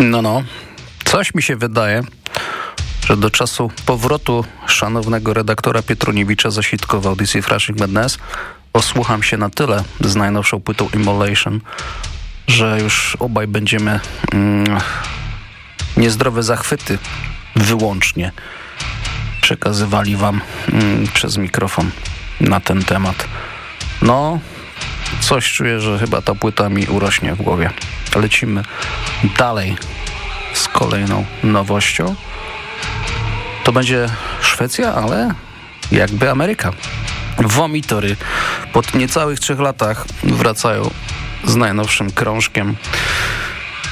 No, no. Coś mi się wydaje, że do czasu powrotu szanownego redaktora Pietroniewicza zasitkował audycji Flashing Madness osłucham się na tyle z najnowszą płytą Immolation, że już obaj będziemy mm, niezdrowe zachwyty wyłącznie przekazywali wam mm, przez mikrofon na ten temat. No, coś czuję, że chyba ta płyta mi urośnie w głowie. Lecimy dalej z kolejną nowością. To będzie Szwecja, ale jakby Ameryka. Womitory po niecałych trzech latach wracają z najnowszym krążkiem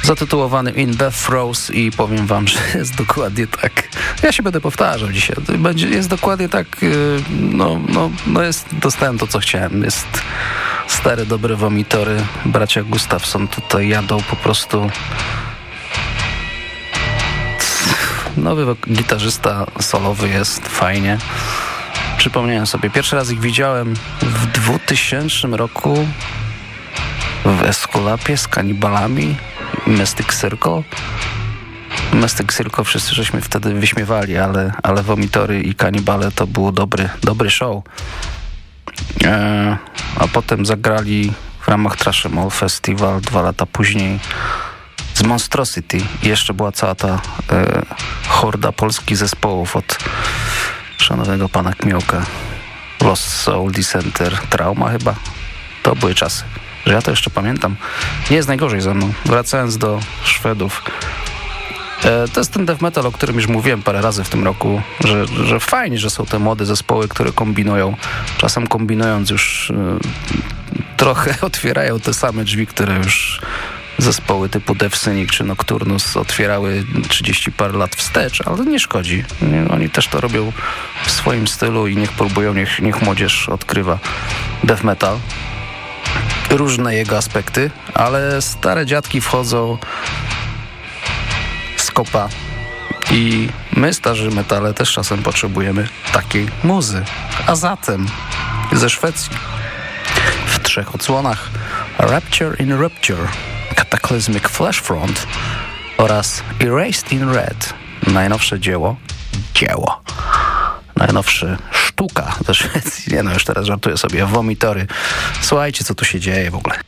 zatytułowanym In Death Throes i powiem wam, że jest dokładnie tak. Ja się będę powtarzał dzisiaj. Będzie, jest dokładnie tak, y, no, no, no jest, dostałem to, co chciałem. Jest stare, dobre womitory. Bracia Gustafson tutaj jadą po prostu nowy gitarzysta solowy jest fajnie. Przypomniałem sobie, pierwszy raz ich widziałem w 2000 roku w Eskulapie z kanibalami Mystic Circle. Mystic Circle wszyscy żeśmy wtedy wyśmiewali, ale, ale Vomitory i Kanibale to był dobry, dobry show. E, a potem zagrali w ramach Trashemall Festival dwa lata później z Monstrosity. I jeszcze była cała ta e, horda polskich zespołów od szanownego pana Kmiołka. Lost Soul, Decenter, Trauma chyba. To były czasy że ja to jeszcze pamiętam. Nie jest najgorzej ze mną. Wracając do Szwedów. E, to jest ten death metal, o którym już mówiłem parę razy w tym roku, że, że fajnie, że są te młode zespoły, które kombinują. Czasem kombinując już e, trochę otwierają te same drzwi, które już zespoły typu Devsynik czy Nocturnus otwierały 30 parę lat wstecz, ale nie szkodzi. Oni też to robią w swoim stylu i niech próbują, niech, niech młodzież odkrywa death metal różne jego aspekty, ale stare dziadki wchodzą z kopa. I my, starzy metale, też czasem potrzebujemy takiej muzy. A zatem ze Szwecji. W trzech odsłonach. Rapture in Rupture, Cataclysmic Flashfront oraz Erased in Red, najnowsze dzieło, dzieło, najnowszy sztuka ze Szwecji. Nie no, już teraz żartuję sobie. Womitory. Słuchajcie, co tu się dzieje w ogóle.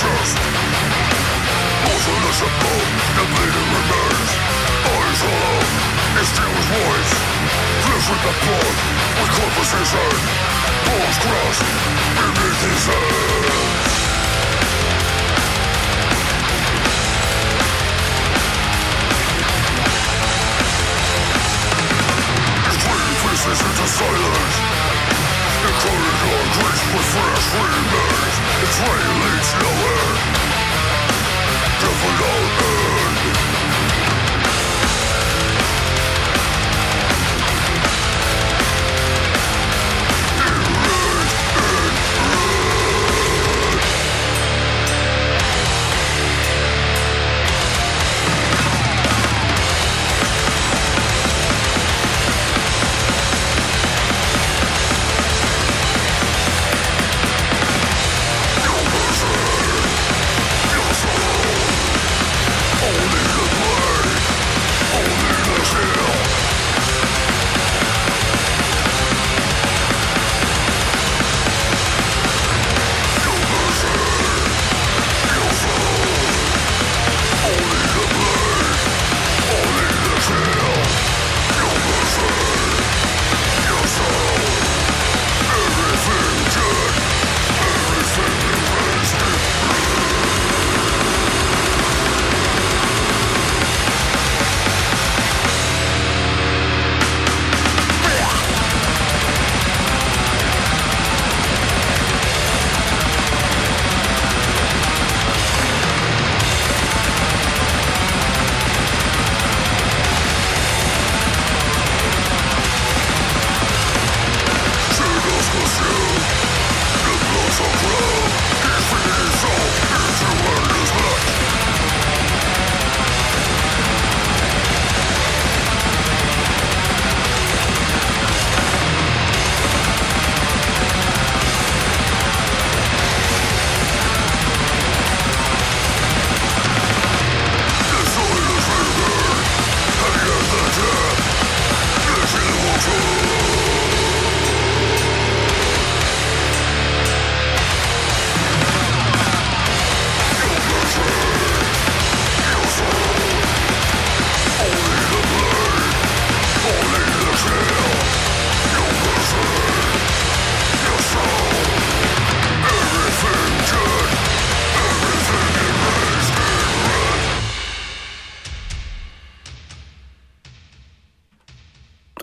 trust Motion is a the bleeding remains Eyes alone, his still his voice. Lives with the blood, with conversation. Bones crushed beneath his hands His dream faces into silence. It's raining nowhere Give it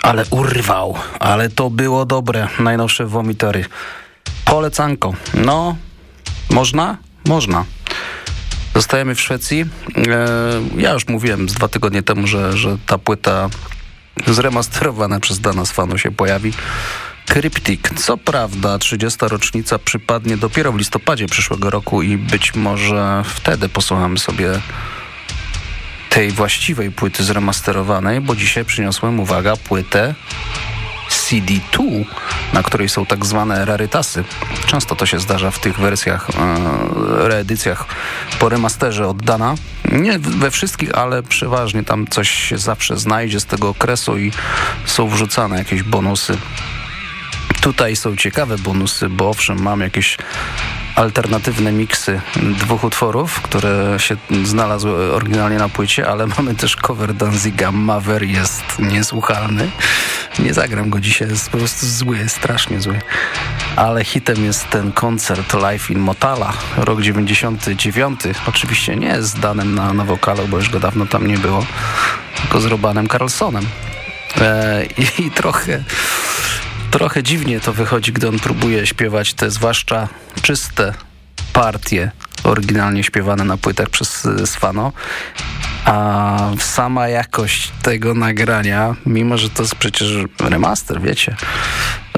Ale urwał, ale to było dobre. Najnowsze womitory. Polecanko. No, można? Można. Zostajemy w Szwecji. E, ja już mówiłem z dwa tygodnie temu, że, że ta płyta zremasterowana przez Dana Fanu się pojawi. Cryptic. Co prawda 30. rocznica przypadnie dopiero w listopadzie przyszłego roku i być może wtedy posłuchamy sobie tej właściwej płyty zremasterowanej, bo dzisiaj przyniosłem, uwaga, płytę CD2, na której są tak zwane rarytasy. Często to się zdarza w tych wersjach, e, reedycjach po remasterze oddana. Nie we wszystkich, ale przeważnie tam coś się zawsze znajdzie z tego okresu i są wrzucane jakieś bonusy. Tutaj są ciekawe bonusy, bo owszem, mam jakieś alternatywne miksy dwóch utworów, które się znalazły oryginalnie na płycie, ale mamy też cover Danziga. Maver jest niesłuchalny. Nie zagram go dzisiaj, jest po prostu zły, strasznie zły. Ale hitem jest ten koncert Live in Motala, rok 99. Oczywiście nie z Danem na, na bo już go dawno tam nie było, tylko z Robanem Carlsonem. E, i, I trochę Trochę dziwnie to wychodzi, gdy on próbuje śpiewać te zwłaszcza czyste partie oryginalnie śpiewane na płytach przez y, Sfano. A sama jakość tego nagrania, mimo że to jest przecież remaster, wiecie.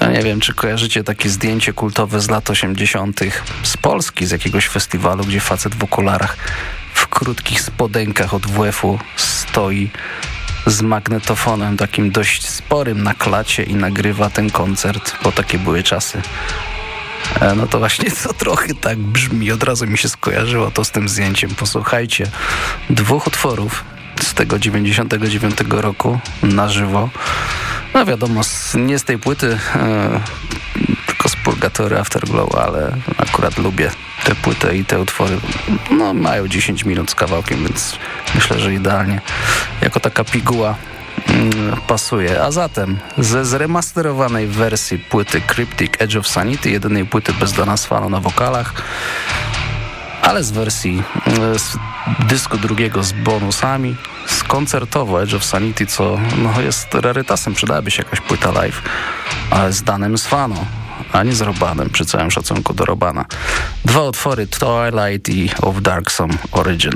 Ja nie wiem, czy kojarzycie takie zdjęcie kultowe z lat 80. z Polski, z jakiegoś festiwalu, gdzie facet w okularach w krótkich spodenkach od WF-u stoi z magnetofonem takim dość sporym na klacie i nagrywa ten koncert, bo takie były czasy. E, no to właśnie to trochę tak brzmi. Od razu mi się skojarzyło to z tym zdjęciem. Posłuchajcie dwóch utworów z tego 99 roku na żywo. No wiadomo, nie z tej płyty, e, Purgatory Afterglow, ale akurat lubię tę płytę i te utwory. No mają 10 minut z kawałkiem, więc myślę, że idealnie jako taka piguła mm, pasuje. A zatem ze zremasterowanej wersji płyty Cryptic Edge of Sanity, jedynej płyty bez Dana Swano na wokalach, ale z wersji mm, z dysku drugiego z bonusami, z koncertowo Edge of Sanity, co no, jest rarytasem, przydałaby się jakaś płyta live, ale z Danem Swano, a nie z Robanem, przy całym szacunku do Robana. Dwa utwory, Twilight i Of Darksome Origin.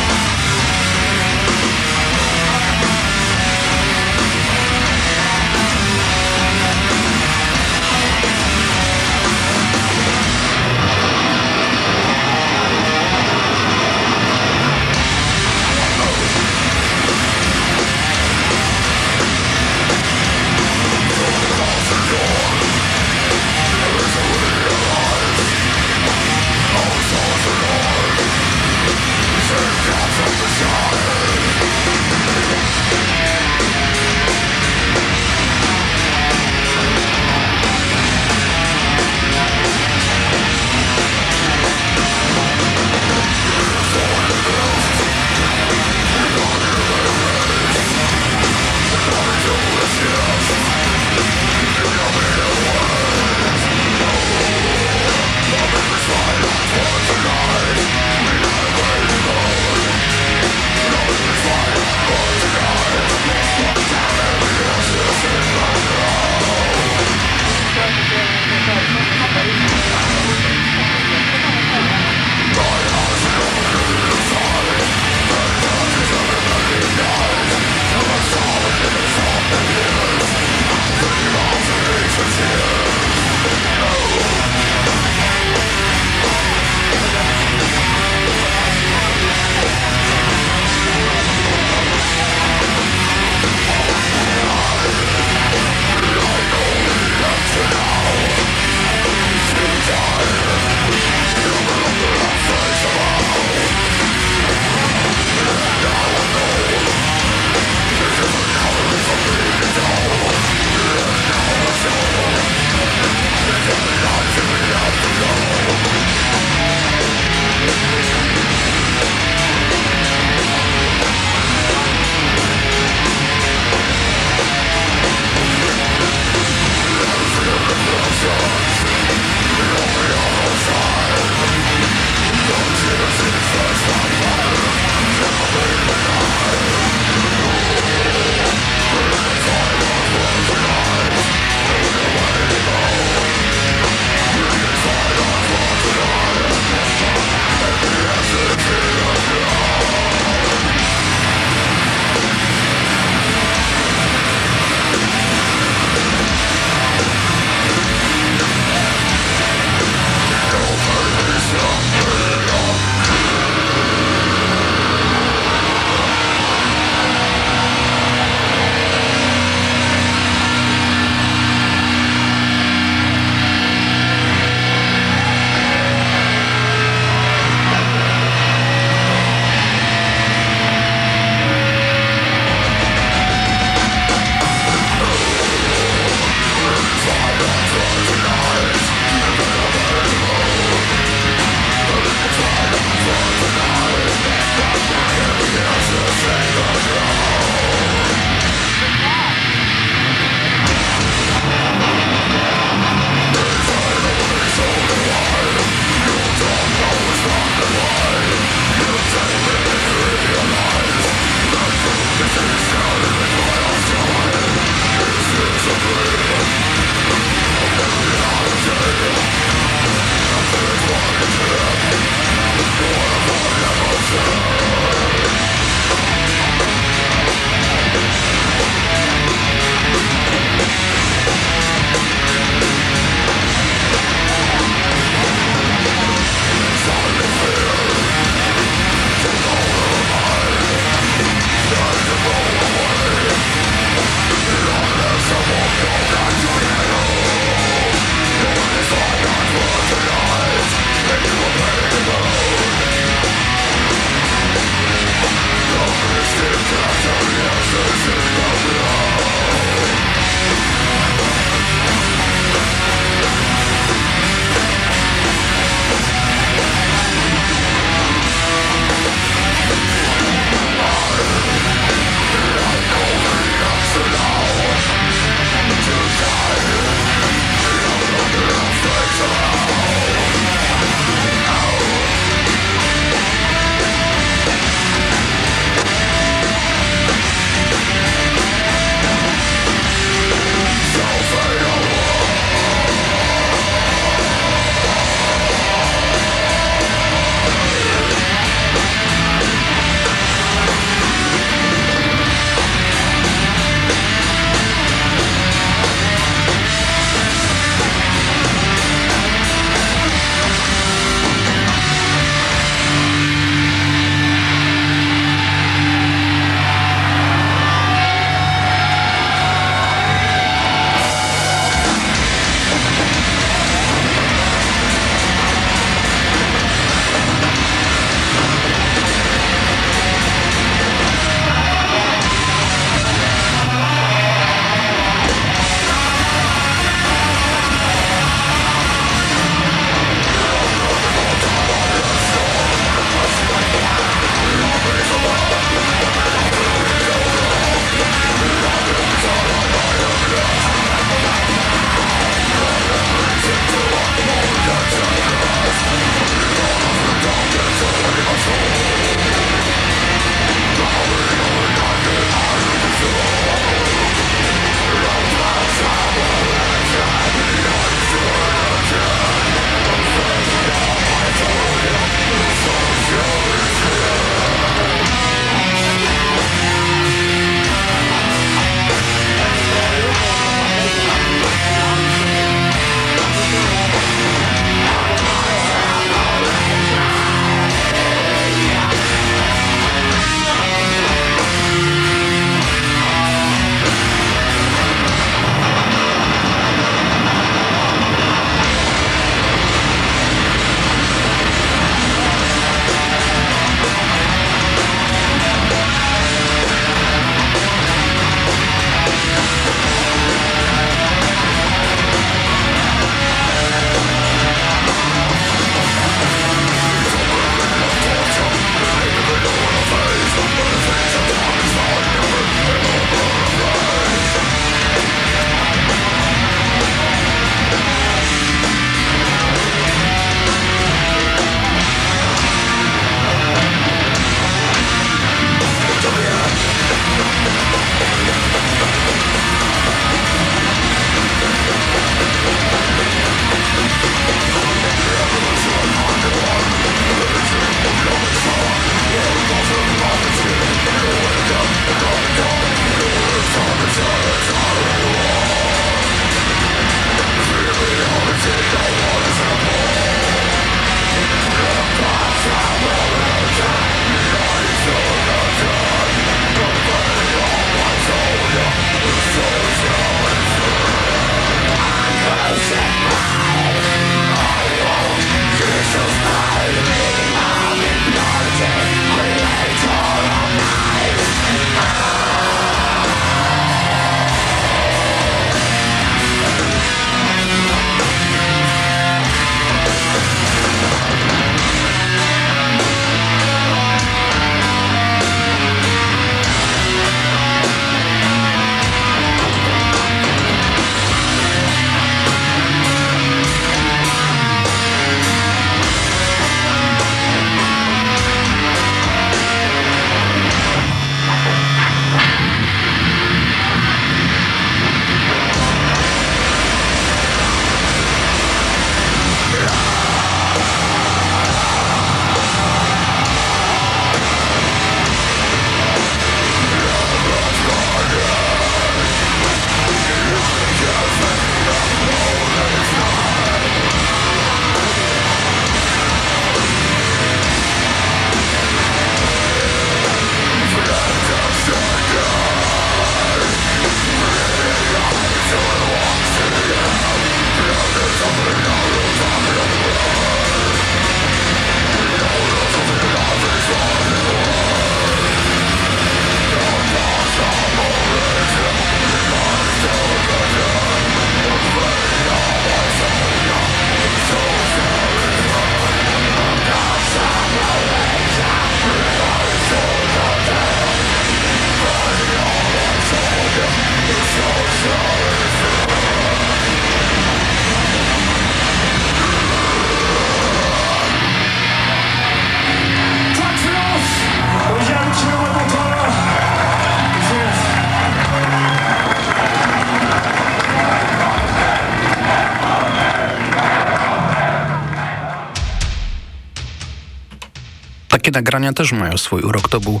Nagrania też mają swój urok. To był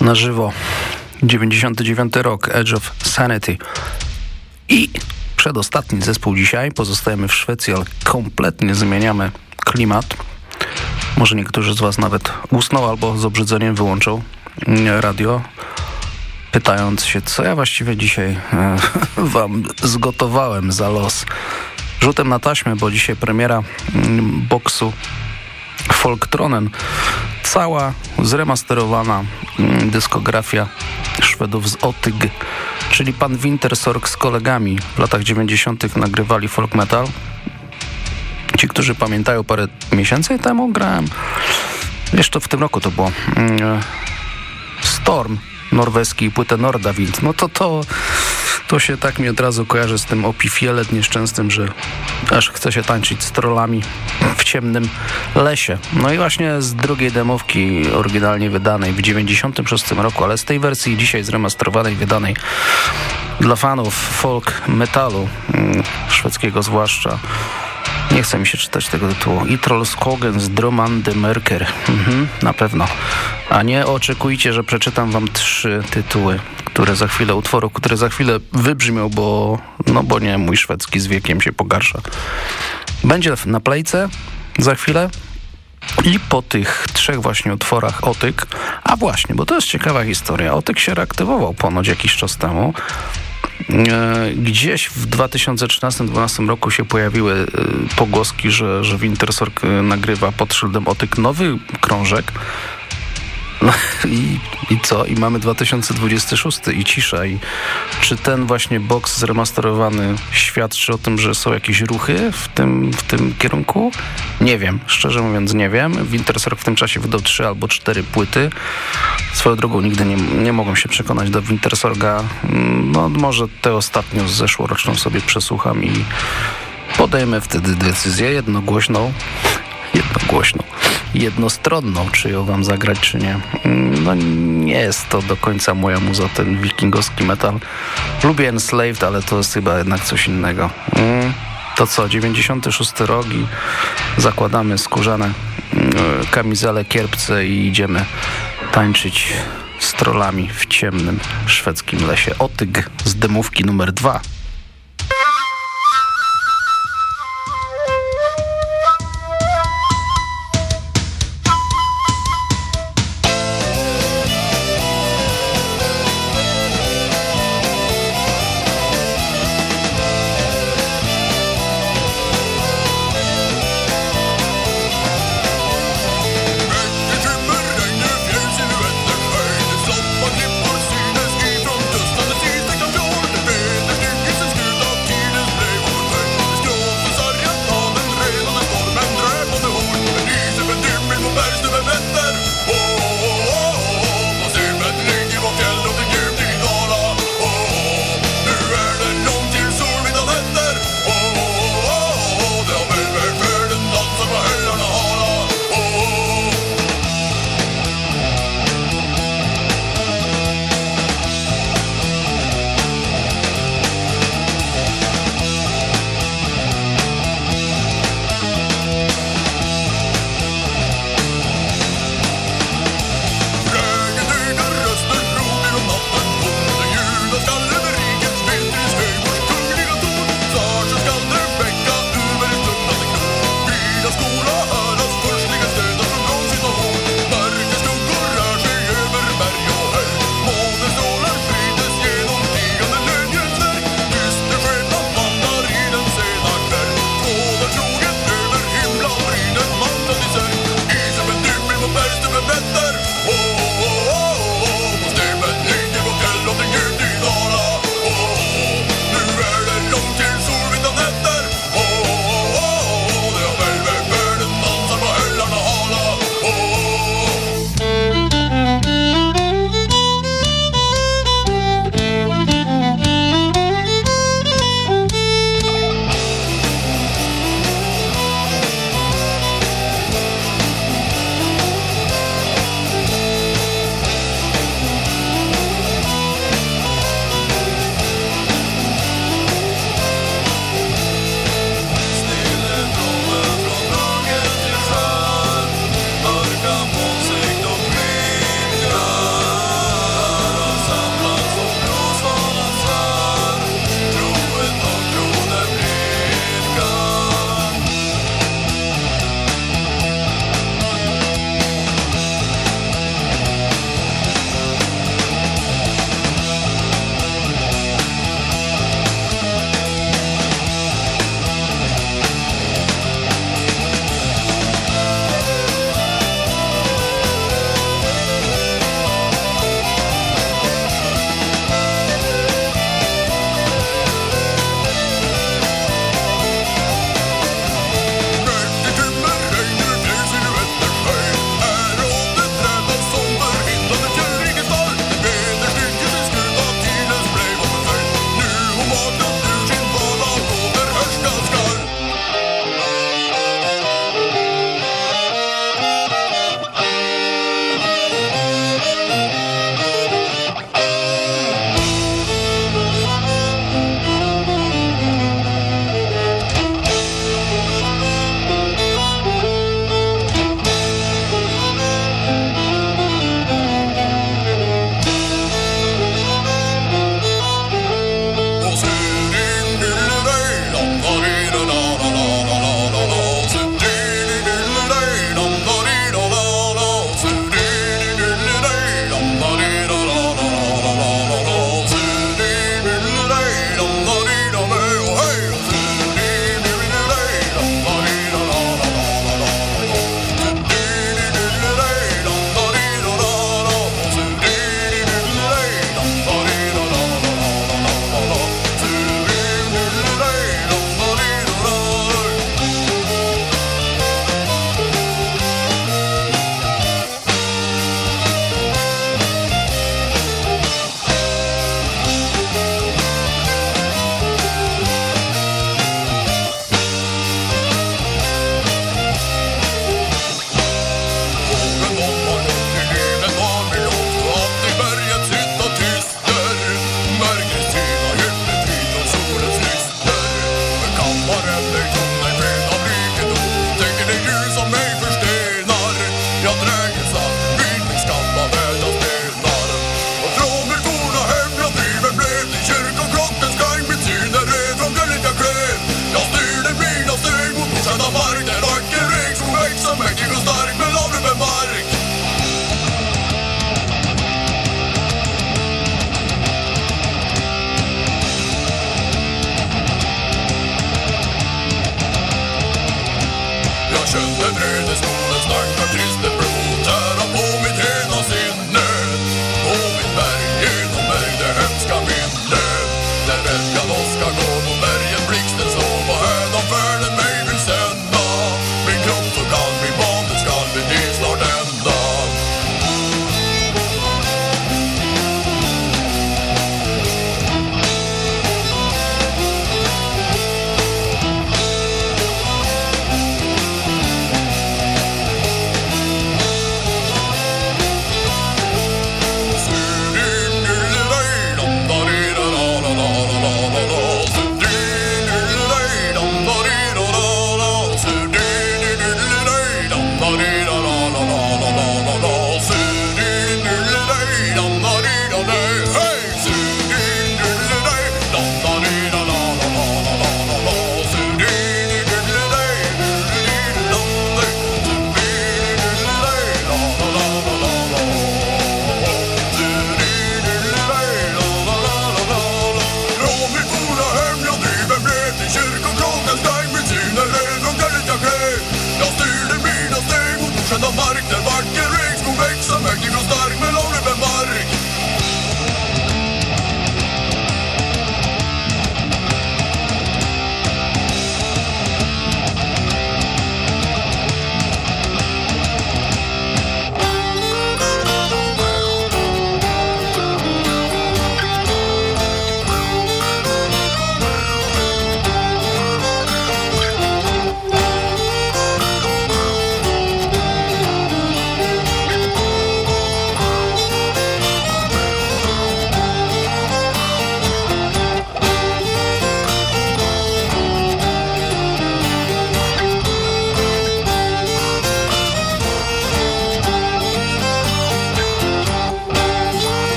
na żywo 99 rok, Edge of Sanity. I przedostatni zespół dzisiaj. Pozostajemy w Szwecji, ale kompletnie zmieniamy klimat. Może niektórzy z Was nawet usną albo z obrzydzeniem wyłączą radio, pytając się, co ja właściwie dzisiaj e, Wam zgotowałem za los. Rzutem na taśmę, bo dzisiaj premiera mm, boksu Folktronen. Cała zremasterowana mm, dyskografia Szwedów z Otyg, czyli pan Wintersorg z kolegami w latach 90. nagrywali folk metal. Ci, którzy pamiętają, parę miesięcy temu grałem, jeszcze w tym roku to było, mm, Storm norweski i płytę Nordawind. No to to to się tak mi od razu kojarzy z tym opifielet nieszczęsnym, że aż chce się tańczyć z trollami w ciemnym lesie. No i właśnie z drugiej demówki oryginalnie wydanej w 96 roku, ale z tej wersji dzisiaj zremasterowanej, wydanej dla fanów folk metalu, mm, szwedzkiego zwłaszcza, nie chce mi się czytać tego tytułu. I Trollskogen z Dromande Merker. Mhm, na pewno. A nie oczekujcie, że przeczytam wam trzy tytuły, które za chwilę, utworu, które za chwilę wybrzmią, bo, no bo nie, mój szwedzki z wiekiem się pogarsza. Będzie na plejce za chwilę. I po tych trzech właśnie utworach Otyk, a właśnie, bo to jest ciekawa historia, Otyk się reaktywował ponoć jakiś czas temu. E, gdzieś w 2013-2012 roku się pojawiły e, pogłoski, że, że Wintersorg e, nagrywa pod szyldem Otyk nowy krążek no i, i co? I mamy 2026 i cisza. I czy ten właśnie box zremasterowany świadczy o tym, że są jakieś ruchy w tym, w tym kierunku? Nie wiem. Szczerze mówiąc nie wiem. Wintersorg w tym czasie wydał trzy albo cztery płyty. Swoją drogą nigdy nie, nie mogłem się przekonać do Wintersorga. No może tę ostatnią zeszłoroczną sobie przesłucham i podejmę wtedy decyzję jednogłośną jednogłośną, jednostronną, czy ją wam zagrać, czy nie. Mm, no nie jest to do końca moja muza, ten wikingowski metal. Lubię Enslaved, ale to jest chyba jednak coś innego. Mm, to co, 96 rok i zakładamy skórzane mm, kamizele, kierpce i idziemy tańczyć z trollami w ciemnym szwedzkim lesie. Otyg z demówki numer 2.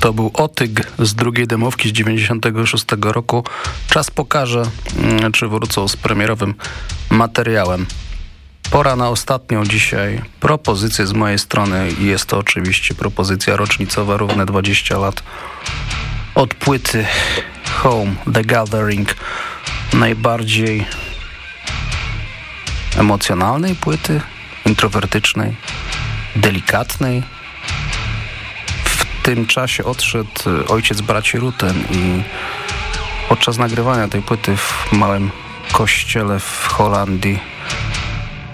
To był Otyg z drugiej demówki z 96 roku. Czas pokaże, mm, czy wrócą z premierowym materiałem. Pora na ostatnią dzisiaj propozycję z mojej strony jest to oczywiście propozycja rocznicowa, równe 20 lat od płyty Home, The Gathering, najbardziej emocjonalnej płyty, introwertycznej, delikatnej, tym czasie odszedł y, ojciec braci Ruten i podczas nagrywania tej płyty w małym kościele w Holandii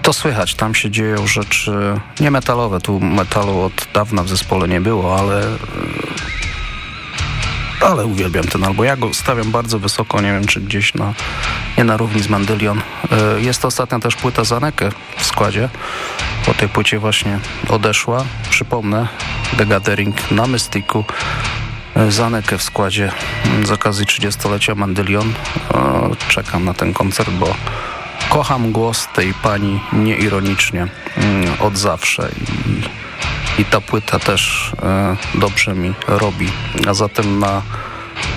to słychać, tam się dzieją rzeczy nie metalowe, tu metalu od dawna w zespole nie było, ale y, ale uwielbiam ten album. Ja go stawiam bardzo wysoko, nie wiem czy gdzieś na, nie na równi z Mandylion. Y, jest to ostatnia też płyta Zanekę w składzie. Po tej płycie właśnie odeszła. Przypomnę, The Gathering na Mystiku. Zanekę w składzie z okazji 30-lecia Mandylion. Czekam na ten koncert, bo kocham głos tej pani nieironicznie od zawsze i ta płyta też e, dobrze mi robi. A zatem na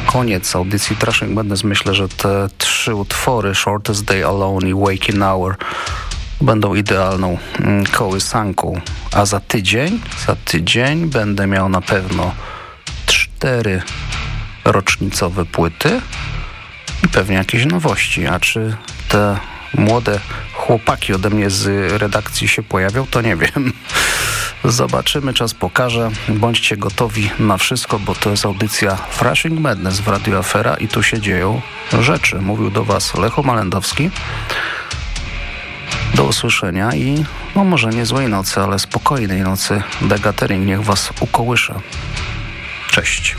koniec audycji Trashing Madness myślę, że te trzy utwory Shortest Day Alone i Waking Hour będą idealną mm, kołysanką. A za tydzień, za tydzień będę miał na pewno cztery rocznicowe płyty i pewnie jakieś nowości. A czy te młode chłopaki ode mnie z redakcji się pojawią, to nie wiem. Zobaczymy, czas pokaże. Bądźcie gotowi na wszystko, bo to jest audycja Thrashing Madness w Radio Afera i tu się dzieją rzeczy. Mówił do Was Lecho Malendowski. Do usłyszenia i no może nie złej nocy, ale spokojnej nocy. Degatering niech Was ukołysze. Cześć.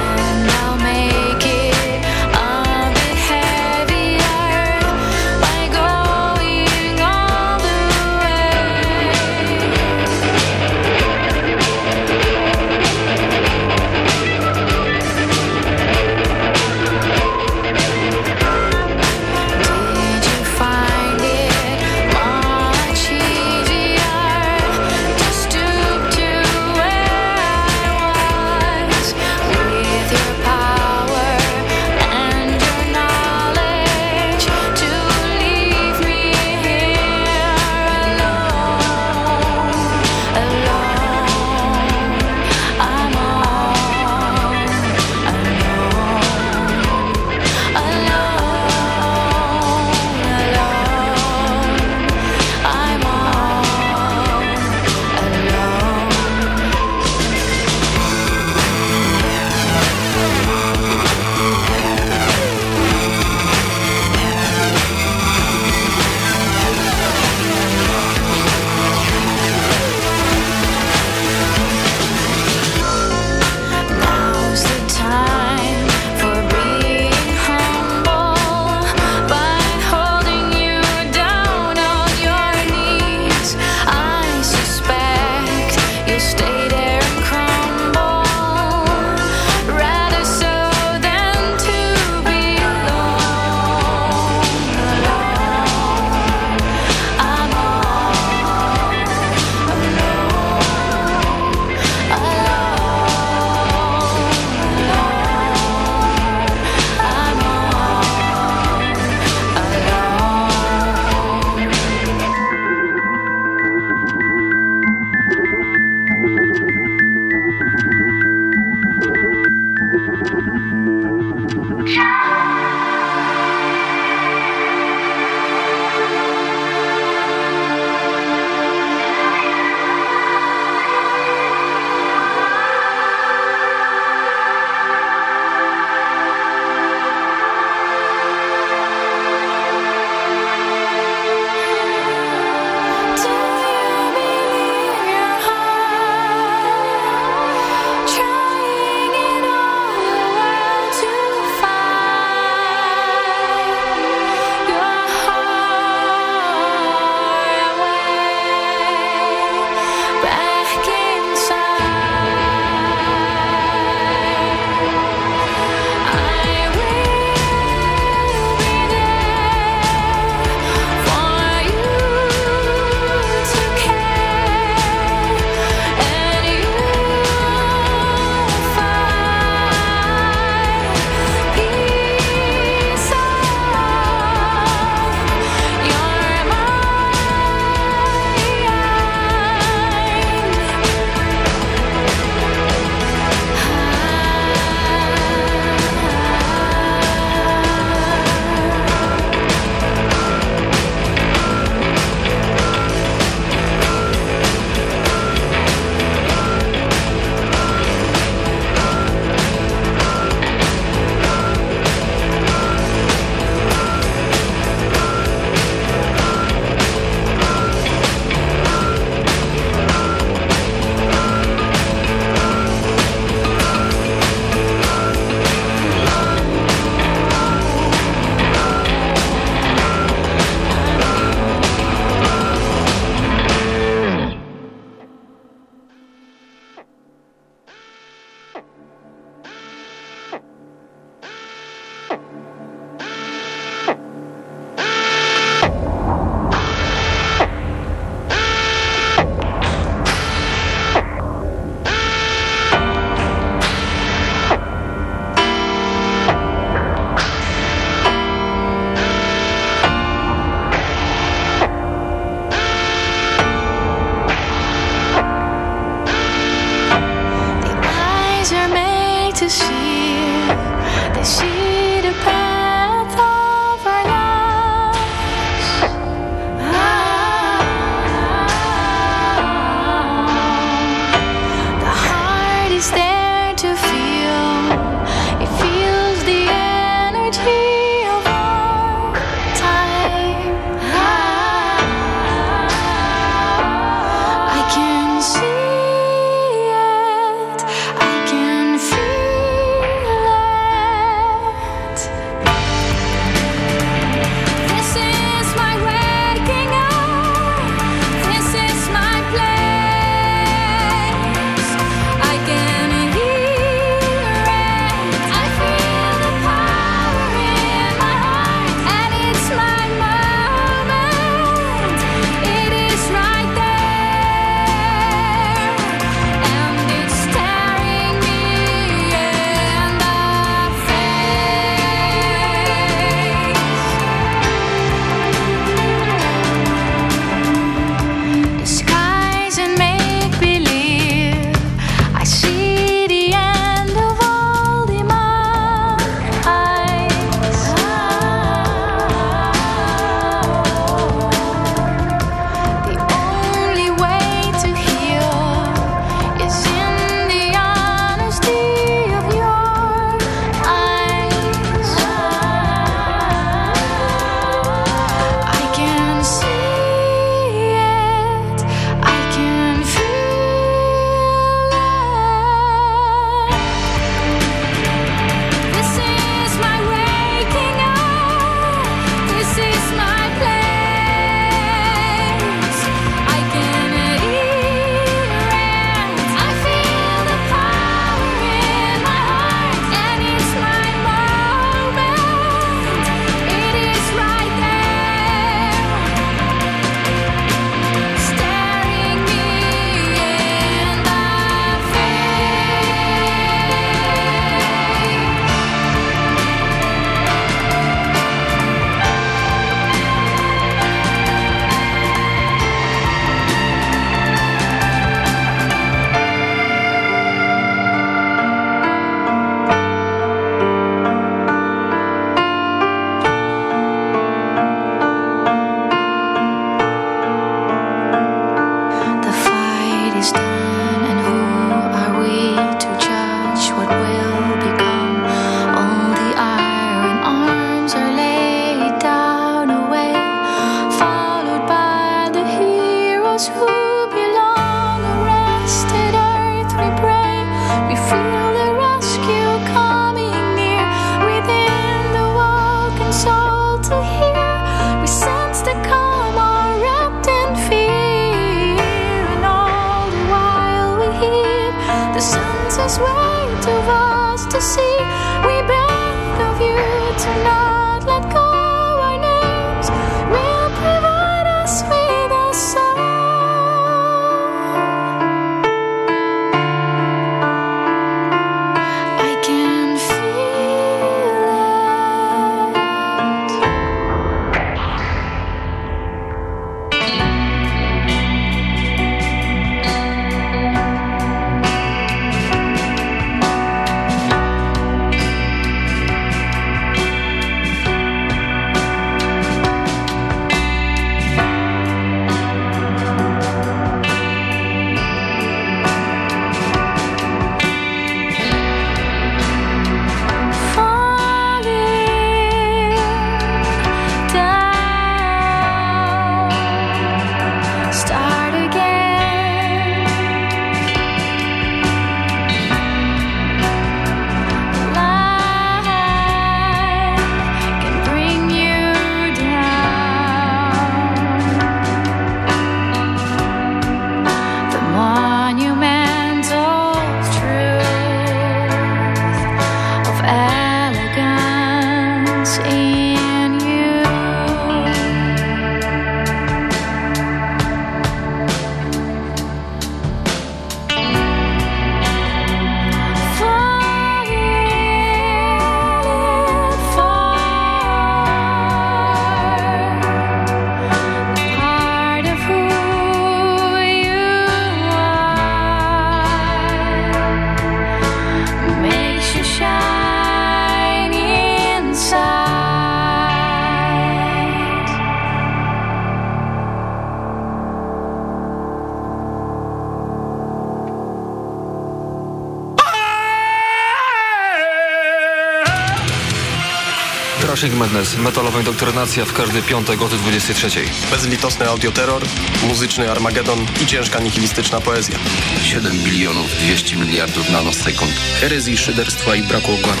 Madness, metalowa indoktrynacja w każdy piątek o 23. Bezlitosny audioterror, muzyczny Armagedon i ciężka nihilistyczna poezja. 7 bilionów 200 miliardów nanosekund. Herezji, szyderstwa i braku okładu.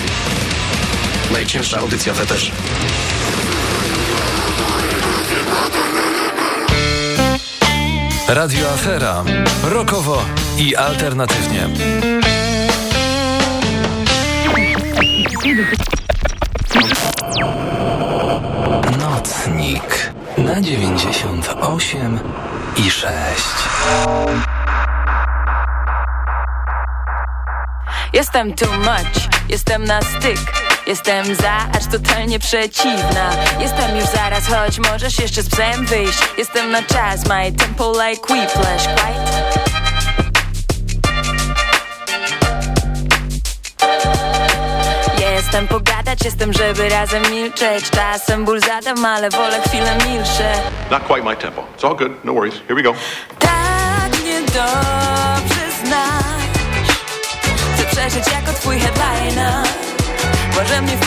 Najcięższa audycja feterz. Radio Afera. Rokowo i alternatywnie. Na 98 i 6. Jestem too much, jestem na styk Jestem za, acz totalnie przeciwna. Jestem już zaraz, choć możesz jeszcze z psem wyjść. Jestem na czas, my tempo like whiplash, quite Jestem pogadać, jestem, żeby razem milczeć Czasem ból zadam, ale wolę chwilę milsze Not quite my tempo. It's all good. No worries. Here we go. Tak niedobrze znasz Chcę przeżyć jako twój headliner Może mnie wpisze